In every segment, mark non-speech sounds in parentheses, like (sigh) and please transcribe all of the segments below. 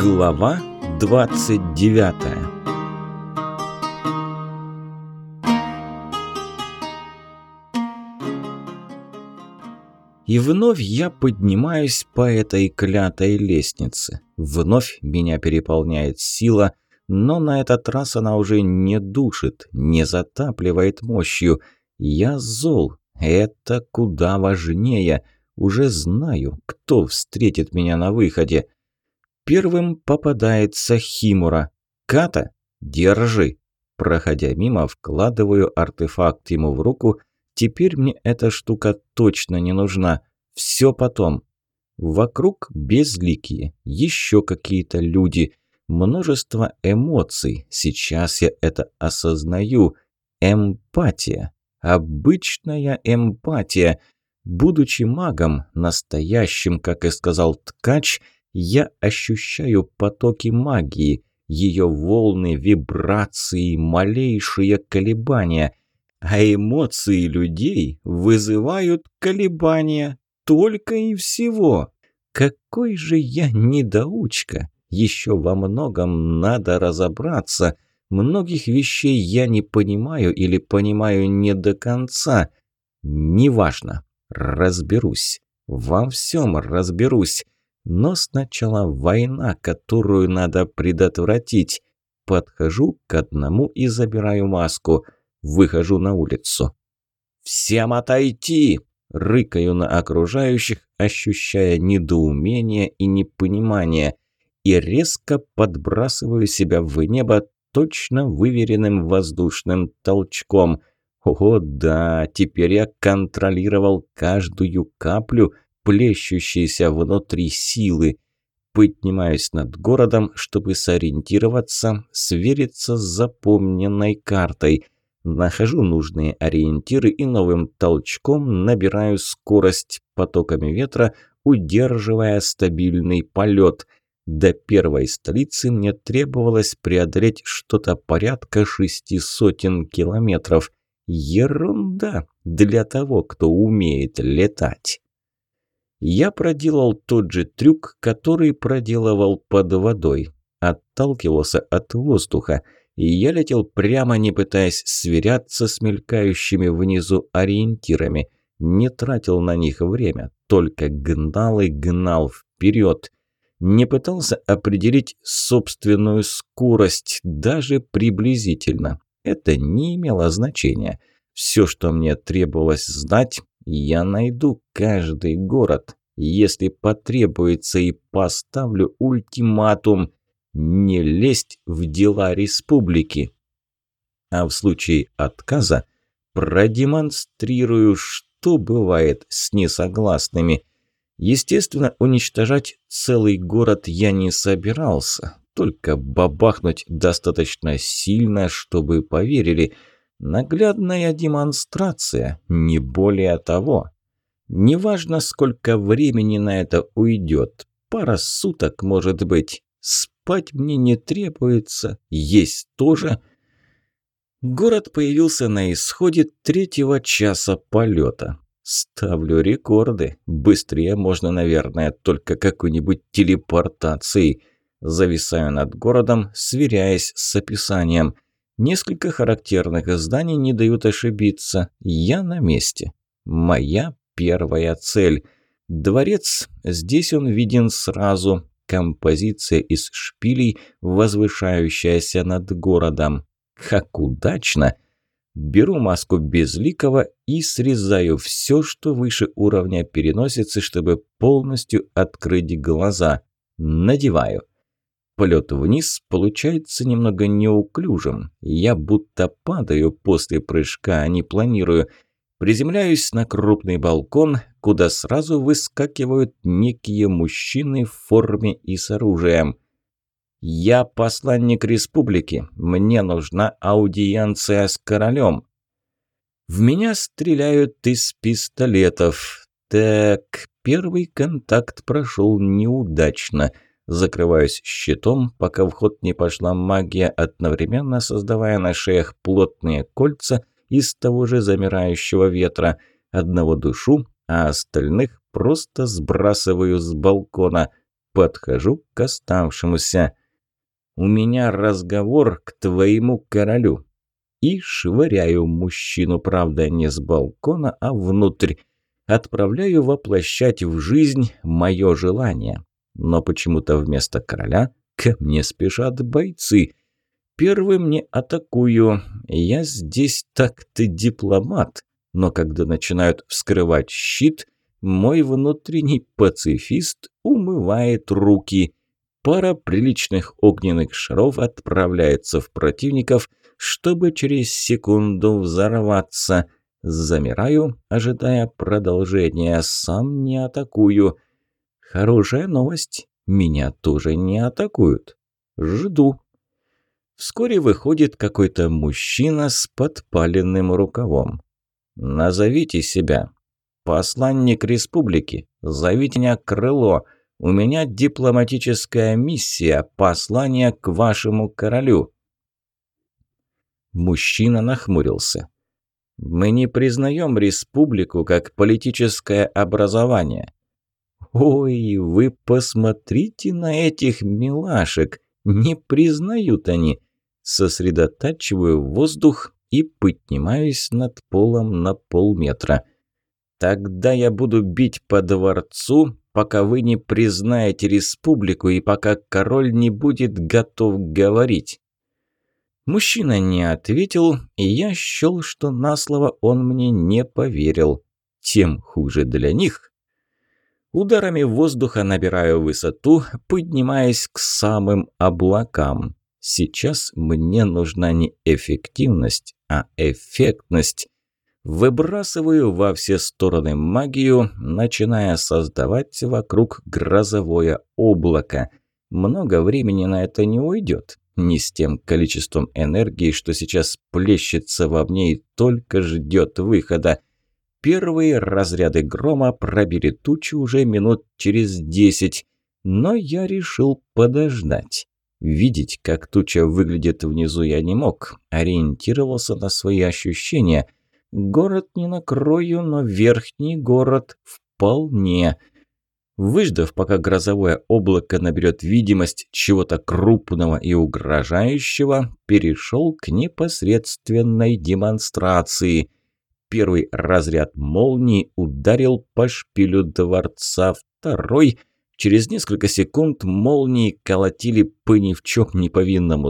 Глава 29 И вновь я поднимаюсь по этой клятой лестнице. Вновь меня переполняет сила, но на этот раз она уже не душит, не затапливает мощью. Я зол. Это куда важнее. Уже знаю, кто встретит меня на выходе. Первым попадается Химура. «Ката, держи!» Проходя мимо, вкладываю артефакт ему в руку. Теперь мне эта штука точно не нужна. Все потом. Вокруг безликие, еще какие-то люди. Множество эмоций. Сейчас я это осознаю. Эмпатия. Обычная эмпатия. Будучи магом, настоящим, как и сказал ткач – я ощущаю потоки магии, ее волны, вибрации, малейшие колебания. А эмоции людей вызывают колебания только и всего. Какой же я недоучка! Еще во многом надо разобраться. Многих вещей я не понимаю или понимаю не до конца. Неважно. Разберусь. Во всем разберусь. Но сначала война, которую надо предотвратить. Подхожу к одному и забираю маску. Выхожу на улицу. «Всем отойти!» Рыкаю на окружающих, ощущая недоумение и непонимание. И резко подбрасываю себя в небо точно выверенным воздушным толчком. О да, теперь я контролировал каждую каплю – плещущейся внутри силы. Поднимаюсь над городом, чтобы сориентироваться, свериться с запомненной картой. Нахожу нужные ориентиры и новым толчком набираю скорость потоками ветра, удерживая стабильный полет. До первой столицы мне требовалось преодолеть что-то порядка шести сотен километров. Ерунда для того, кто умеет летать. Я проделал тот же трюк, который проделывал под водой. Отталкивался от воздуха, и я летел прямо, не пытаясь сверяться с мелькающими внизу ориентирами. Не тратил на них время, только гнал и гнал вперед. Не пытался определить собственную скорость, даже приблизительно. Это не имело значения. Все, что мне требовалось знать, я найду каждый город, если потребуется, и поставлю ультиматум не лезть в дела республики. А в случае отказа продемонстрирую, что бывает с несогласными. Естественно, уничтожать целый город я не собирался, только бабахнуть достаточно сильно, чтобы поверили – Наглядная демонстрация, не более того. Неважно, сколько времени на это уйдет. Пара суток, может быть. Спать мне не требуется, есть тоже. Город появился на исходе третьего часа полета. Ставлю рекорды. Быстрее можно, наверное, только какой-нибудь телепортацией. Зависаю над городом, сверяясь с описанием – Несколько характерных зданий не дают ошибиться. Я на месте. Моя первая цель. Дворец. Здесь он виден сразу. Композиция из шпилей, возвышающаяся над городом. Как удачно! Беру маску безликого и срезаю все, что выше уровня переносицы, чтобы полностью открыть глаза. Надеваю. Полет вниз получается немного неуклюжим. Я будто падаю после прыжка, а не планирую. Приземляюсь на крупный балкон, куда сразу выскакивают некие мужчины в форме и с оружием. «Я посланник республики. Мне нужна аудиенция с королем». В меня стреляют из пистолетов. Так, первый контакт прошел неудачно – Закрываюсь щитом, пока в ход не пошла магия, одновременно создавая на шеях плотные кольца из того же замирающего ветра. Одного душу, а остальных просто сбрасываю с балкона. Подхожу к оставшемуся. «У меня разговор к твоему королю». И швыряю мужчину, правда, не с балкона, а внутрь. Отправляю воплощать в жизнь мое желание. Но почему-то вместо короля ко мне спешат бойцы. Первым не атакую. Я здесь так-то дипломат. Но когда начинают вскрывать щит, мой внутренний пацифист умывает руки. Пара приличных огненных шаров отправляется в противников, чтобы через секунду взорваться. Замираю, ожидая продолжения, сам не атакую. Хорошая новость, меня тоже не атакуют. Жду. Вскоре выходит какой-то мужчина с подпаленным рукавом. «Назовите себя», «Посланник республики, зовите меня Крыло. У меня дипломатическая миссия, послание к вашему королю». Мужчина нахмурился. «Мы не признаем республику как политическое образование». «Ой, вы посмотрите на этих милашек! Не признают они!» Сосредотачиваю воздух и поднимаюсь над полом на полметра – Тогда я буду бить по дворцу, пока вы не признаете республику и пока король не будет готов говорить». Мужчина не ответил, и я счел, что на слово он мне не поверил. Тем хуже для них. Ударами воздуха набираю высоту, поднимаясь к самым облакам. Сейчас мне нужна не эффективность, а эффектность. Выбрасываю во все стороны магию, начиная создавать вокруг грозовое облако. Много времени на это не уйдет. Не с тем количеством энергии, что сейчас плещется во мне и только ждет выхода. Первые разряды грома пробили тучу уже минут через десять, но я решил подождать. Видеть, как туча выглядит внизу, я не мог. Ориентировался на свои ощущения – Город не накрою, но верхний город вполне. Выждав, пока грозовое облако наберет видимость чего-то крупного и угрожающего, перешел к непосредственной демонстрации. Первый разряд молнии ударил по шпилю дворца, второй – Через несколько секунд молнии колотили по ни в чем не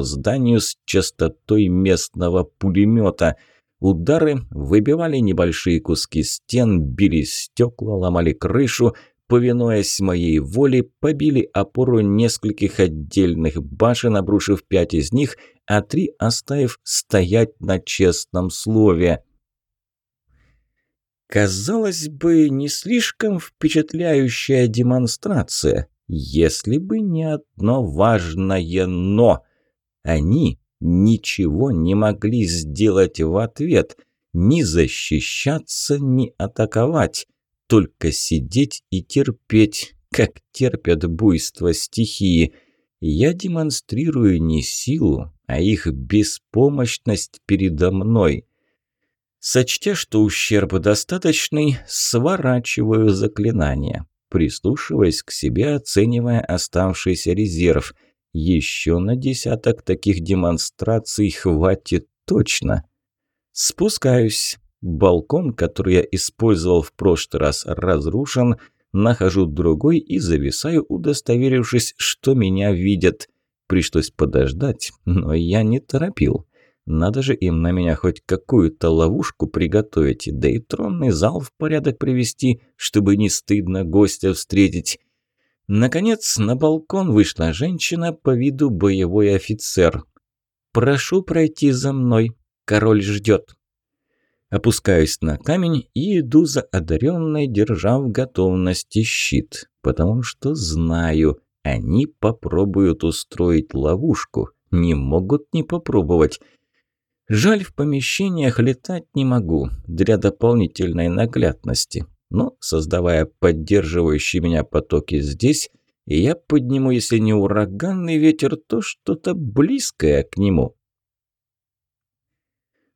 зданию с частотой местного пулемета – Удары выбивали небольшие куски стен, били стекла, ломали крышу, повинуясь моей воле, побили опору нескольких отдельных башен, обрушив пять из них, а три оставив стоять на честном слове. Казалось бы, не слишком впечатляющая демонстрация, если бы не одно важное «но». Они ничего не могли сделать в ответ, ни защищаться, ни атаковать, только сидеть и терпеть, как терпят буйство стихии. Я демонстрирую не силу, а их беспомощность передо мной. Сочтя, что ущерб достаточный, сворачиваю заклинание, прислушиваясь к себе, оценивая оставшийся резерв – еще на десяток таких демонстраций хватит точно. Спускаюсь. Балкон, который я использовал в прошлый раз, разрушен. Нахожу другой и зависаю, удостоверившись, что меня видят. Пришлось подождать, но я не торопил. Надо же им на меня хоть какую-то ловушку приготовить, да и тронный зал в порядок привести, чтобы не стыдно гостя встретить. Наконец, на балкон вышла женщина по виду боевой офицер. «Прошу пройти за мной. Король ждет». Опускаюсь на камень и иду за одаренной, держа в готовности щит, потому что знаю, они попробуют устроить ловушку, не могут не попробовать. Жаль, в помещениях летать не могу, для дополнительной наглядности но, создавая поддерживающие меня потоки здесь, я подниму, если не ураганный ветер, то что-то близкое к нему.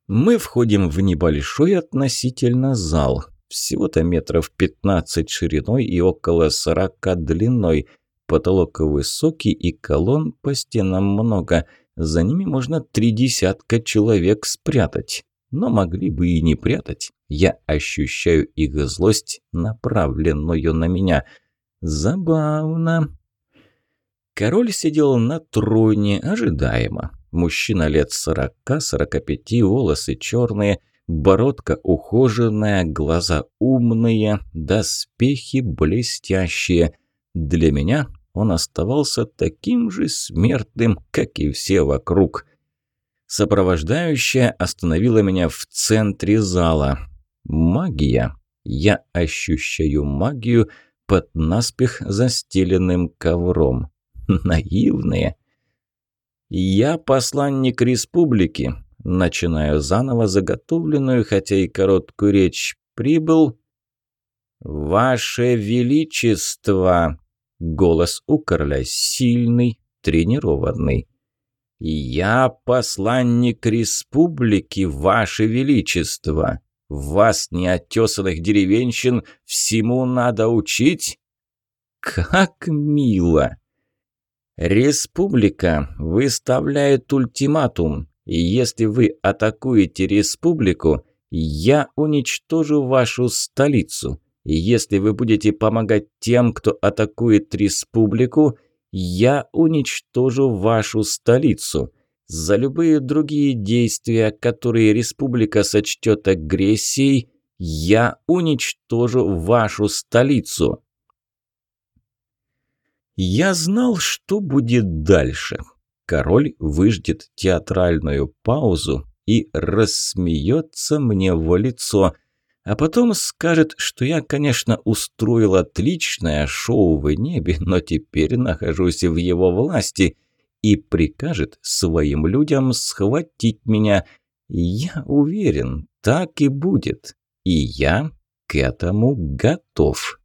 Мы входим в небольшой относительно зал, всего-то метров 15 шириной и около 40 длиной. Потолок высокий и колонн по стенам много. За ними можно три десятка человек спрятать. Но могли бы и не прятать. Я ощущаю их злость, направленную на меня. Забавно. Король сидел на троне, ожидаемо. Мужчина лет сорока-сорока пяти, волосы черные, бородка ухоженная, глаза умные, доспехи блестящие. Для меня он оставался таким же смертным, как и все вокруг. Сопровождающая остановила меня в центре зала. Магия. Я ощущаю магию под наспех застеленным ковром. (laughs) Наивные. Я посланник республики. Начинаю заново заготовленную, хотя и короткую речь. Прибыл... «Ваше Величество!» Голос у короля сильный, тренированный. «Я посланник республики, Ваше Величество! Вас, неотесанных деревенщин, всему надо учить?» «Как мило!» «Республика выставляет ультиматум, если вы атакуете республику, я уничтожу вашу столицу. Если вы будете помогать тем, кто атакует республику, я уничтожу вашу столицу. За любые другие действия, которые республика сочтет агрессией, я уничтожу вашу столицу. Я знал, что будет дальше. Король выждет театральную паузу и рассмеется мне в лицо – а потом скажет, что я, конечно, устроил отличное шоу в небе, но теперь нахожусь в его власти, и прикажет своим людям схватить меня. Я уверен, так и будет, и я к этому готов.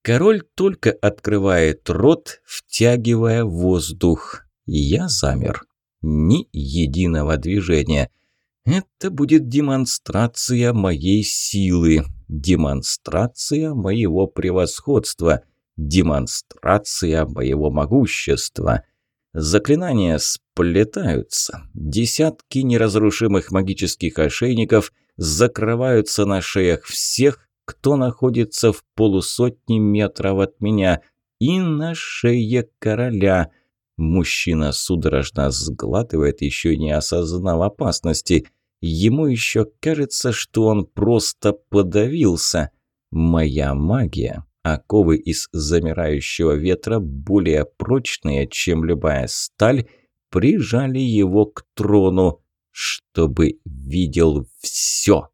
Король только открывает рот, втягивая воздух. Я замер. Ни единого движения – это будет демонстрация моей силы, демонстрация моего превосходства, демонстрация моего могущества. Заклинания сплетаются. Десятки неразрушимых магических ошейников закрываются на шеях всех, кто находится в полусотни метров от меня, и на шее короля – Мужчина судорожно сглатывает, еще не осознав опасности. Ему еще кажется, что он просто подавился. Моя магия, оковы из замирающего ветра, более прочные, чем любая сталь, прижали его к трону, чтобы видел все.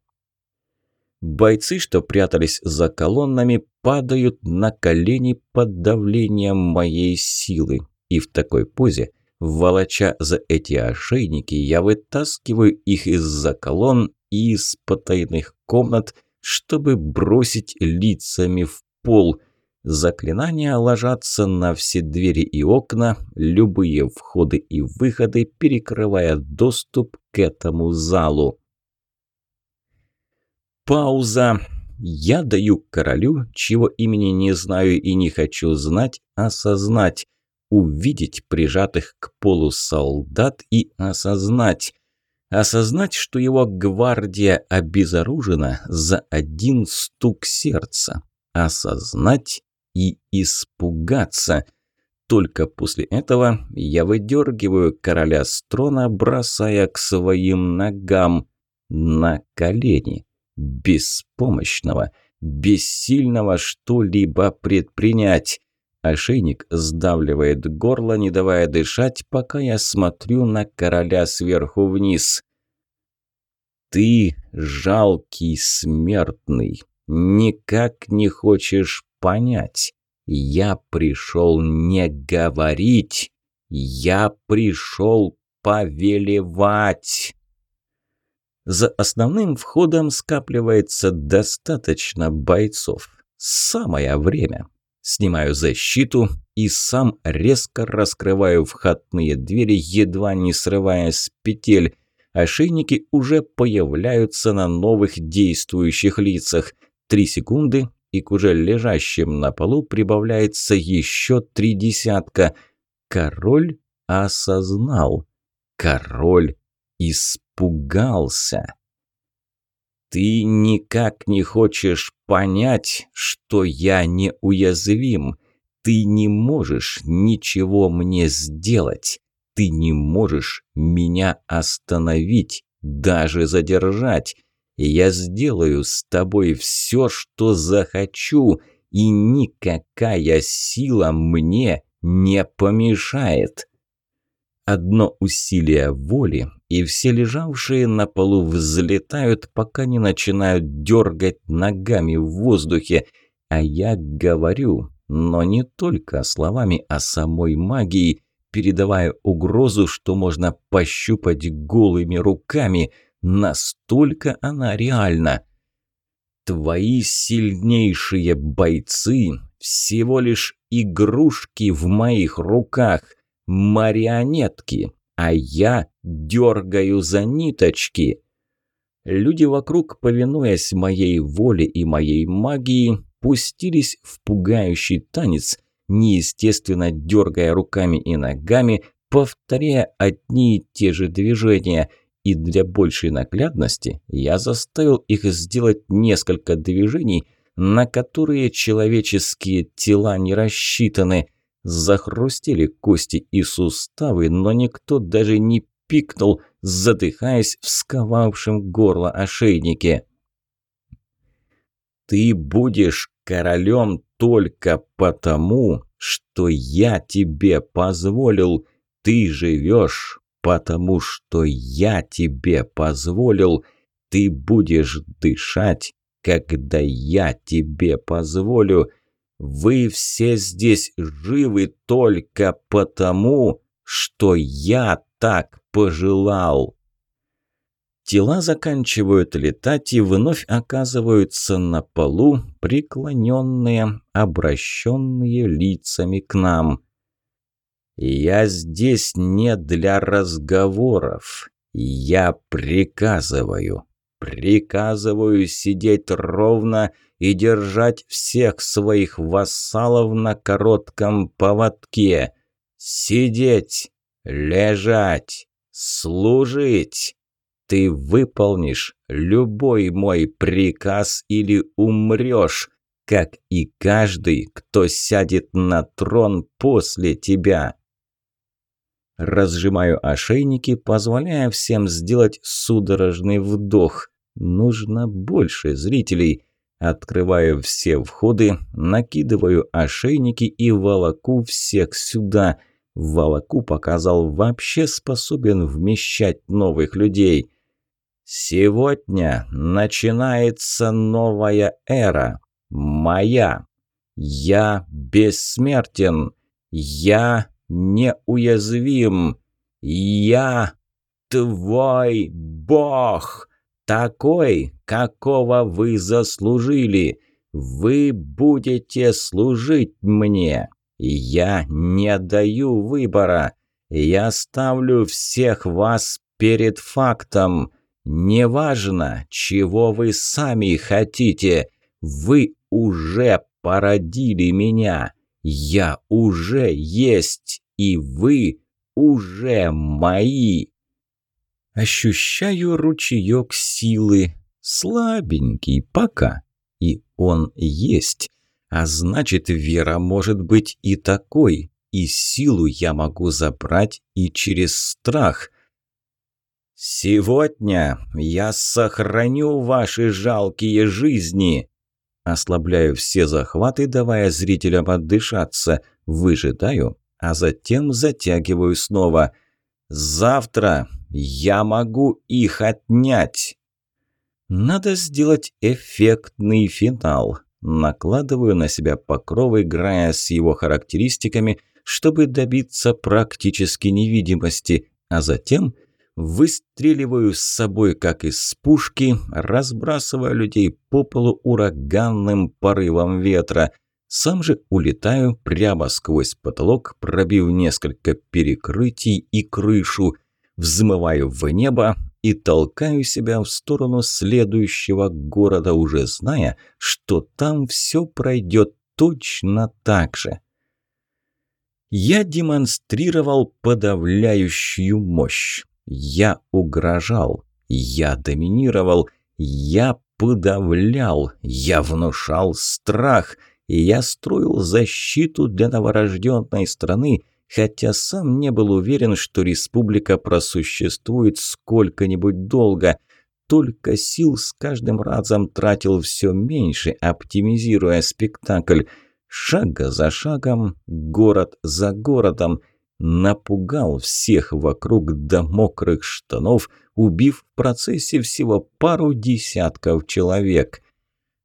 Бойцы, что прятались за колоннами, падают на колени под давлением моей силы. И в такой позе, волоча за эти ошейники, я вытаскиваю их из-за колонн и из потайных комнат, чтобы бросить лицами в пол. Заклинания ложатся на все двери и окна, любые входы и выходы, перекрывая доступ к этому залу. Пауза. Я даю королю, чего имени не знаю и не хочу знать, осознать увидеть прижатых к полу солдат и осознать, осознать, что его гвардия обезоружена за один стук сердца, осознать и испугаться. Только после этого я выдергиваю короля с трона, бросая к своим ногам на колени, беспомощного, бессильного что-либо предпринять. Ошейник сдавливает горло, не давая дышать, пока я смотрю на короля сверху вниз. «Ты, жалкий смертный, никак не хочешь понять. Я пришел не говорить, я пришел повелевать». За основным входом скапливается достаточно бойцов. Самое время. Снимаю защиту и сам резко раскрываю входные двери, едва не срывая с петель. Ошейники уже появляются на новых действующих лицах. Три секунды, и к уже лежащим на полу прибавляется еще три десятка. Король осознал. Король испугался. «Ты никак не хочешь понять, что я неуязвим. Ты не можешь ничего мне сделать. Ты не можешь меня остановить, даже задержать. Я сделаю с тобой все, что захочу, и никакая сила мне не помешает. Одно усилие воли, и все лежавшие на полу взлетают, пока не начинают дергать ногами в воздухе. А я говорю, но не только словами, а самой магией, передавая угрозу, что можно пощупать голыми руками – Настолько она реальна. Твои сильнейшие бойцы всего лишь игрушки в моих руках, марионетки, а я дергаю за ниточки. Люди вокруг, повинуясь моей воле и моей магии, пустились в пугающий танец, неестественно дергая руками и ногами, повторяя одни и те же движения – и для большей наглядности я заставил их сделать несколько движений, на которые человеческие тела не рассчитаны. Захрустели кости и суставы, но никто даже не пикнул, задыхаясь в сковавшем горло ошейнике. «Ты будешь королем только потому, что я тебе позволил. Ты живешь потому что я тебе позволил, ты будешь дышать, когда я тебе позволю. Вы все здесь живы только потому, что я так пожелал. Тела заканчивают летать и вновь оказываются на полу, преклоненные, обращенные лицами к нам. Я здесь не для разговоров. Я приказываю. Приказываю сидеть ровно и держать всех своих вассалов на коротком поводке. Сидеть, лежать, служить. Ты выполнишь любой мой приказ или умрешь, как и каждый, кто сядет на трон после тебя. Разжимаю ошейники, позволяя всем сделать судорожный вдох. Нужно больше зрителей. Открываю все входы, накидываю ошейники и волоку всех сюда. Волоку показал вообще способен вмещать новых людей. Сегодня начинается новая эра. Моя. Я бессмертен. Я неуязвим. Я твой бог, такой, какого вы заслужили. Вы будете служить мне. Я не даю выбора. Я ставлю всех вас перед фактом. Неважно, чего вы сами хотите, вы уже породили меня. Я уже есть, и вы уже мои. Ощущаю ручеек силы, слабенький пока, и он есть. А значит, вера может быть и такой, и силу я могу забрать и через страх. Сегодня я сохраню ваши жалкие жизни. Ослабляю все захваты, давая зрителям отдышаться. Выжидаю, а затем затягиваю снова. «Завтра я могу их отнять!» Надо сделать эффектный финал. Накладываю на себя покров, играя с его характеристиками, чтобы добиться практически невидимости, а затем – Выстреливаю с собой, как из пушки, разбрасывая людей по полу ураганным порывом ветра. Сам же улетаю прямо сквозь потолок, пробив несколько перекрытий и крышу. Взмываю в небо и толкаю себя в сторону следующего города, уже зная, что там все пройдет точно так же. Я демонстрировал подавляющую мощь. Я угрожал. Я доминировал. Я подавлял. Я внушал страх. Я строил защиту для новорожденной страны, хотя сам не был уверен, что республика просуществует сколько-нибудь долго. Только сил с каждым разом тратил все меньше, оптимизируя спектакль. Шага за шагом, город за городом. Напугал всех вокруг до мокрых штанов, убив в процессе всего пару десятков человек.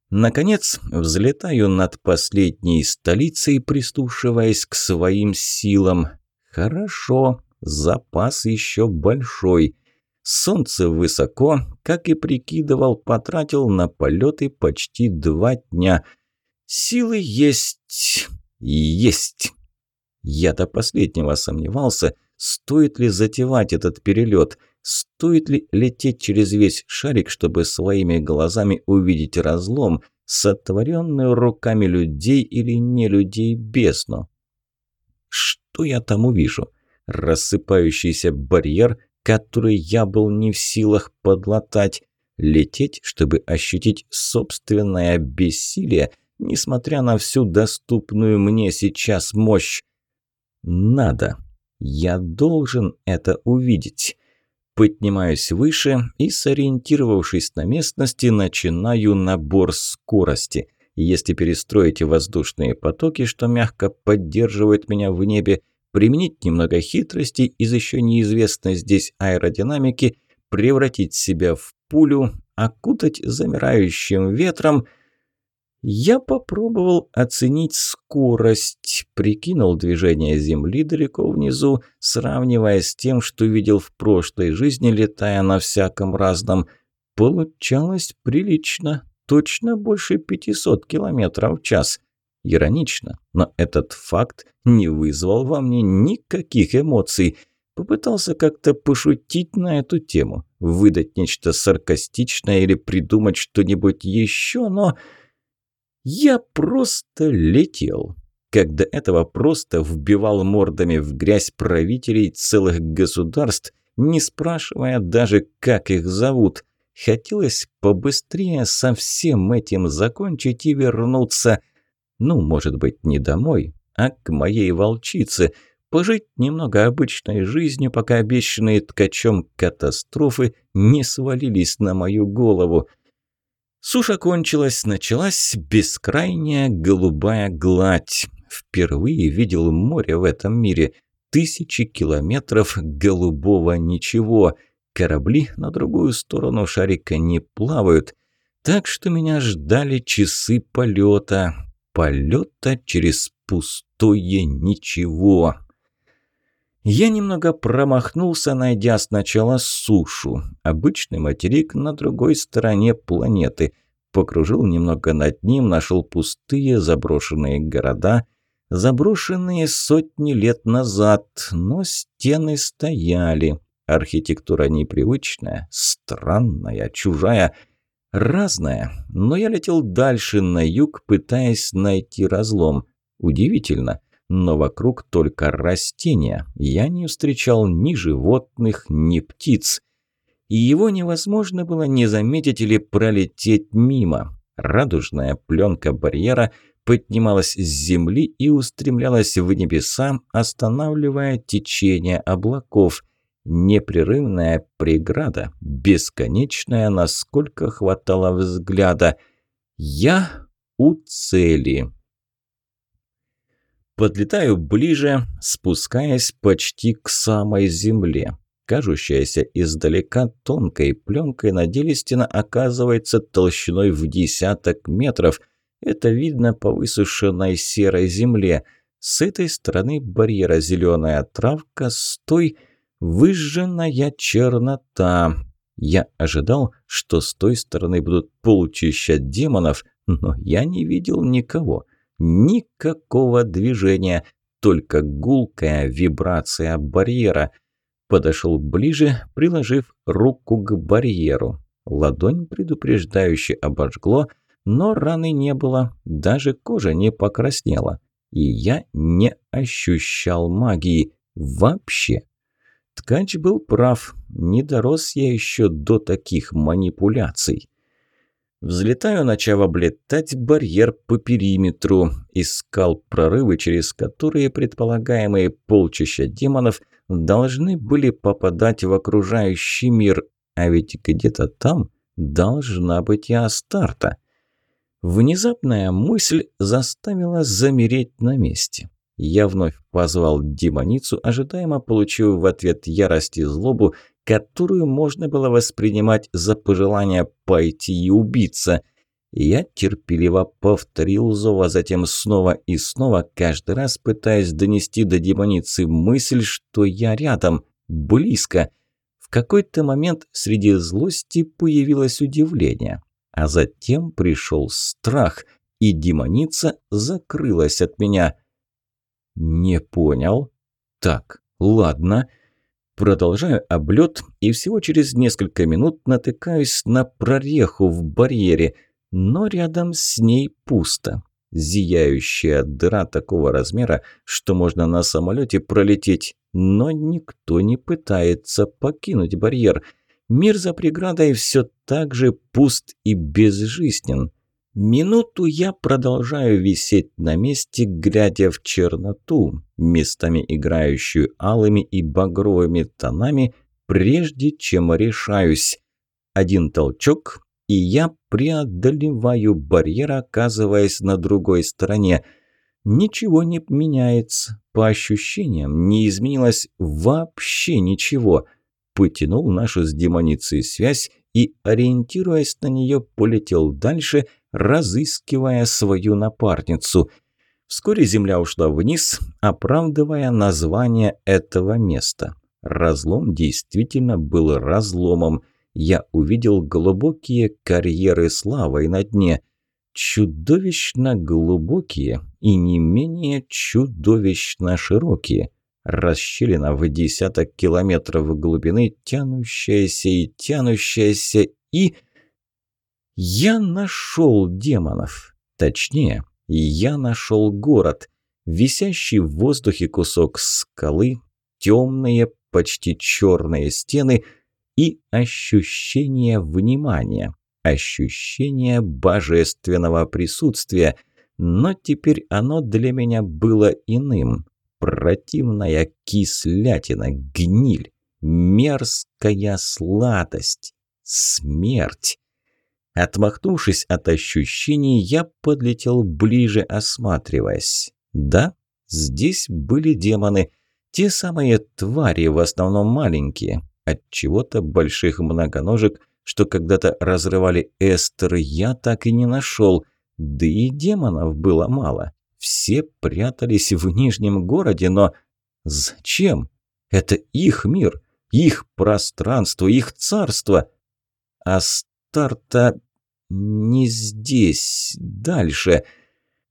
Наконец, взлетаю над последней столицей, прислушиваясь к своим силам. Хорошо, запас еще большой. Солнце высоко, как и прикидывал, потратил на полеты почти два дня. Силы есть, есть. Я до последнего сомневался, стоит ли затевать этот перелет – Стоит ли лететь через весь шарик, чтобы своими глазами увидеть разлом, сотворенный руками людей или не людей бездну? Что я там увижу? Рассыпающийся барьер, который я был не в силах подлатать. Лететь, чтобы ощутить собственное бессилие, несмотря на всю доступную мне сейчас мощь. Надо. Я должен это увидеть. Поднимаюсь выше и, сориентировавшись на местности, начинаю набор скорости. Если перестроить воздушные потоки, что мягко поддерживают меня в небе, применить немного хитрости из еще неизвестной здесь аэродинамики, превратить себя в пулю, окутать замирающим ветром – я попробовал оценить скорость, прикинул движение Земли далеко внизу, сравнивая с тем, что видел в прошлой жизни, летая на всяком разном. Получалось прилично, точно больше 500 километров в час. Иронично, но этот факт не вызвал во мне никаких эмоций. Попытался как-то пошутить на эту тему, выдать нечто саркастичное или придумать что-нибудь еще, но... Я просто летел. Как до этого просто вбивал мордами в грязь правителей целых государств, не спрашивая даже, как их зовут. Хотелось побыстрее со всем этим закончить и вернуться, ну, может быть, не домой, а к моей волчице, пожить немного обычной жизнью, пока обещанные ткачом катастрофы не свалились на мою голову – Суша кончилась, началась бескрайняя голубая гладь. Впервые видел море в этом мире. Тысячи километров голубого ничего. Корабли на другую сторону шарика не плавают. Так что меня ждали часы полета. Полета через пустое ничего. Я немного промахнулся, найдя сначала сушу, обычный материк на другой стороне планеты. Покружил немного над ним, нашел пустые заброшенные города, заброшенные сотни лет назад, но стены стояли. Архитектура непривычная, странная, чужая, разная. Но я летел дальше на юг, пытаясь найти разлом. Удивительно но вокруг только растения. Я не встречал ни животных, ни птиц. И его невозможно было не заметить или пролететь мимо. Радужная пленка барьера поднималась с земли и устремлялась в небеса, останавливая течение облаков. Непрерывная преграда, бесконечная, насколько хватало взгляда. Я у цели. Подлетаю ближе, спускаясь почти к самой земле. Кажущаяся издалека тонкой пленкой на деле стена оказывается толщиной в десяток метров. Это видно по высушенной серой земле. С этой стороны барьера зеленая травка, с той выжженная чернота. Я ожидал, что с той стороны будут полчища демонов, но я не видел никого. Никакого движения, только гулкая вибрация барьера. Подошел ближе, приложив руку к барьеру. Ладонь предупреждающе обожгло, но раны не было, даже кожа не покраснела. И я не ощущал магии. Вообще. Ткач был прав, не дорос я еще до таких манипуляций. Взлетаю, начав облетать барьер по периметру, искал прорывы, через которые предполагаемые полчища демонов должны были попадать в окружающий мир, а ведь где-то там должна быть и Астарта. Внезапная мысль заставила замереть на месте. Я вновь позвал демоницу, ожидаемо получив в ответ ярость и злобу, которую можно было воспринимать за пожелание пойти и убиться. Я терпеливо повторил зов, а затем снова и снова, каждый раз пытаясь донести до демоницы мысль, что я рядом, близко. В какой-то момент среди злости появилось удивление, а затем пришел страх, и демоница закрылась от меня – «Не понял. Так, ладно». Продолжаю облет и всего через несколько минут натыкаюсь на прореху в барьере, но рядом с ней пусто. Зияющая дыра такого размера, что можно на самолете пролететь, но никто не пытается покинуть барьер. Мир за преградой все так же пуст и безжизнен. Минуту я продолжаю висеть на месте, глядя в черноту, местами играющую алыми и багровыми тонами, прежде чем решаюсь. Один толчок, и я преодолеваю барьер, оказываясь на другой стороне. Ничего не меняется. По ощущениям, не изменилось вообще ничего. Потянул нашу с демоницей связь и, ориентируясь на нее, полетел дальше – разыскивая свою напарницу. Вскоре земля ушла вниз, оправдывая название этого места. Разлом действительно был разломом. Я увидел глубокие карьеры с лавой на дне. Чудовищно глубокие и не менее чудовищно широкие. Расщелина в десяток километров глубины, тянущаяся и тянущаяся, и... Я нашел демонов. Точнее, я нашел город. Висящий в воздухе кусок скалы, темные, почти черные стены и ощущение внимания, ощущение божественного присутствия. Но теперь оно для меня было иным. Противная кислятина, гниль, мерзкая сладость, смерть. Отмахнувшись от ощущений, я подлетел ближе, осматриваясь. Да, здесь были демоны. Те самые твари, в основном маленькие. От чего-то больших многоножек, что когда-то разрывали Эстер, я так и не нашел. Да и демонов было мало. Все прятались в Нижнем городе, но зачем? Это их мир, их пространство, их царство. Астарта не здесь, дальше.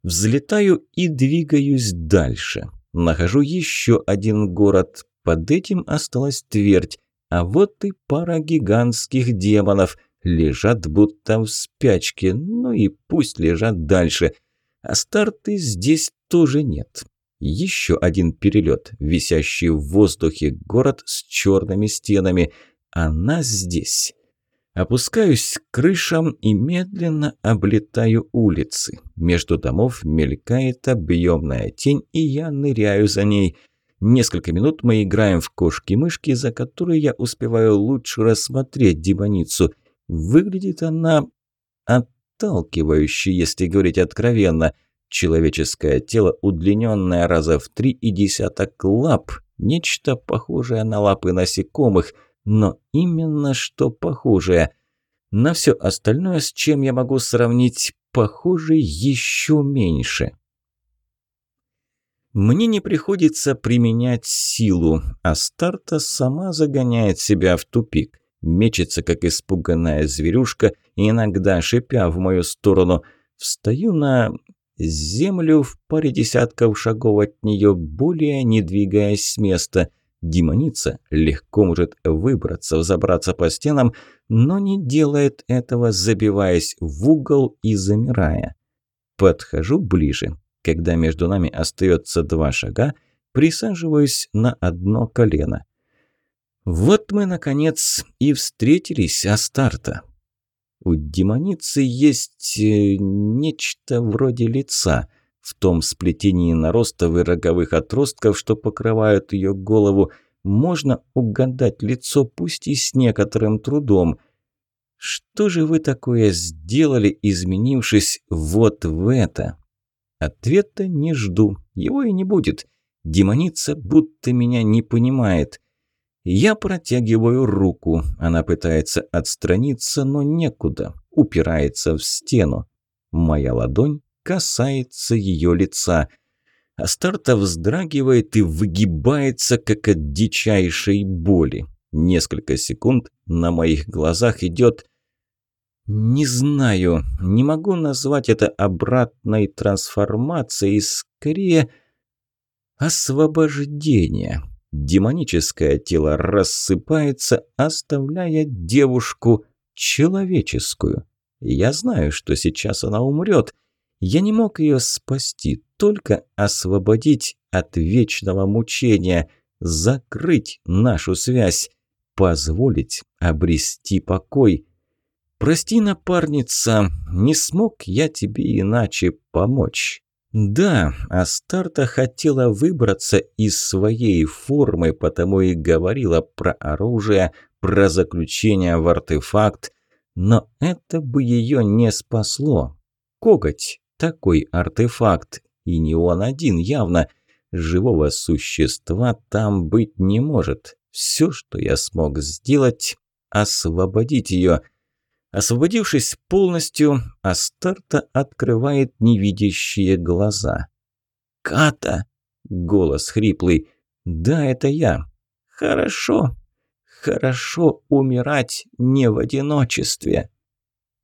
Взлетаю и двигаюсь дальше. Нахожу еще один город. Под этим осталась твердь. А вот и пара гигантских демонов. Лежат будто в спячке. Ну и пусть лежат дальше. А старты здесь тоже нет. Еще один перелет. Висящий в воздухе город с черными стенами. Она здесь. Опускаюсь к крышам и медленно облетаю улицы. Между домов мелькает объемная тень, и я ныряю за ней. Несколько минут мы играем в кошки-мышки, за которые я успеваю лучше рассмотреть демоницу. Выглядит она отталкивающе, если говорить откровенно. Человеческое тело, удлиненное раза в три и десяток лап. Нечто похожее на лапы насекомых – но именно что похожее. На все остальное, с чем я могу сравнить, похоже еще меньше. Мне не приходится применять силу, а старта сама загоняет себя в тупик. Мечется, как испуганная зверюшка, иногда шипя в мою сторону. Встаю на землю в паре десятков шагов от нее, более не двигаясь с места – Демоница легко может выбраться, взобраться по стенам, но не делает этого, забиваясь в угол и замирая. Подхожу ближе. Когда между нами остается два шага, присаживаюсь на одно колено. Вот мы, наконец, и встретились, Астарта. У демоницы есть э, нечто вроде лица. В том сплетении наростов и роговых отростков, что покрывают ее голову, можно угадать лицо, пусть и с некоторым трудом. Что же вы такое сделали, изменившись вот в это? Ответа не жду, его и не будет. Демоница будто меня не понимает. Я протягиваю руку. Она пытается отстраниться, но некуда. Упирается в стену. Моя ладонь касается ее лица. Астарта вздрагивает и выгибается, как от дичайшей боли. Несколько секунд на моих глазах идет... Не знаю, не могу назвать это обратной трансформацией, скорее освобождение. Демоническое тело рассыпается, оставляя девушку человеческую. Я знаю, что сейчас она умрет. Я не мог ее спасти, только освободить от вечного мучения, закрыть нашу связь, позволить обрести покой. Прости, напарница, не смог я тебе иначе помочь. Да, Астарта хотела выбраться из своей формы, потому и говорила про оружие, про заключение в артефакт, но это бы ее не спасло. Коготь – такой артефакт, и не он один явно. Живого существа там быть не может. Все, что я смог сделать – освободить ее – Освободившись полностью, Астарта открывает невидящие глаза. «Ката!» – голос хриплый. «Да, это я. Хорошо. Хорошо умирать не в одиночестве».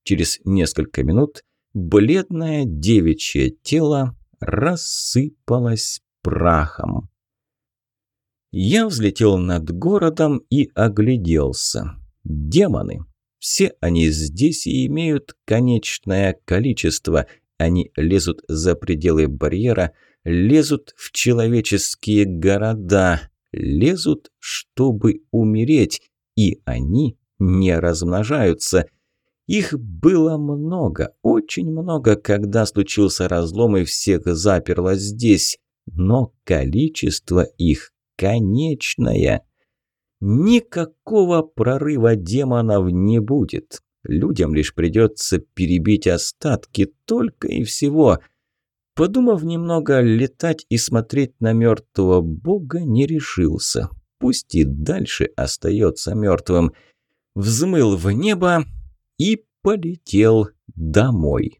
Через несколько минут бледное девичье тело рассыпалось прахом. Я взлетел над городом и огляделся. Демоны! Все они здесь и имеют конечное количество. Они лезут за пределы барьера, лезут в человеческие города, лезут, чтобы умереть, и они не размножаются. Их было много, очень много, когда случился разлом и всех заперло здесь, но количество их конечное. Никакого прорыва демонов не будет. Людям лишь придется перебить остатки только и всего. Подумав немного, летать и смотреть на мертвого бога не решился. Пусть и дальше остается мертвым. Взмыл в небо и полетел домой.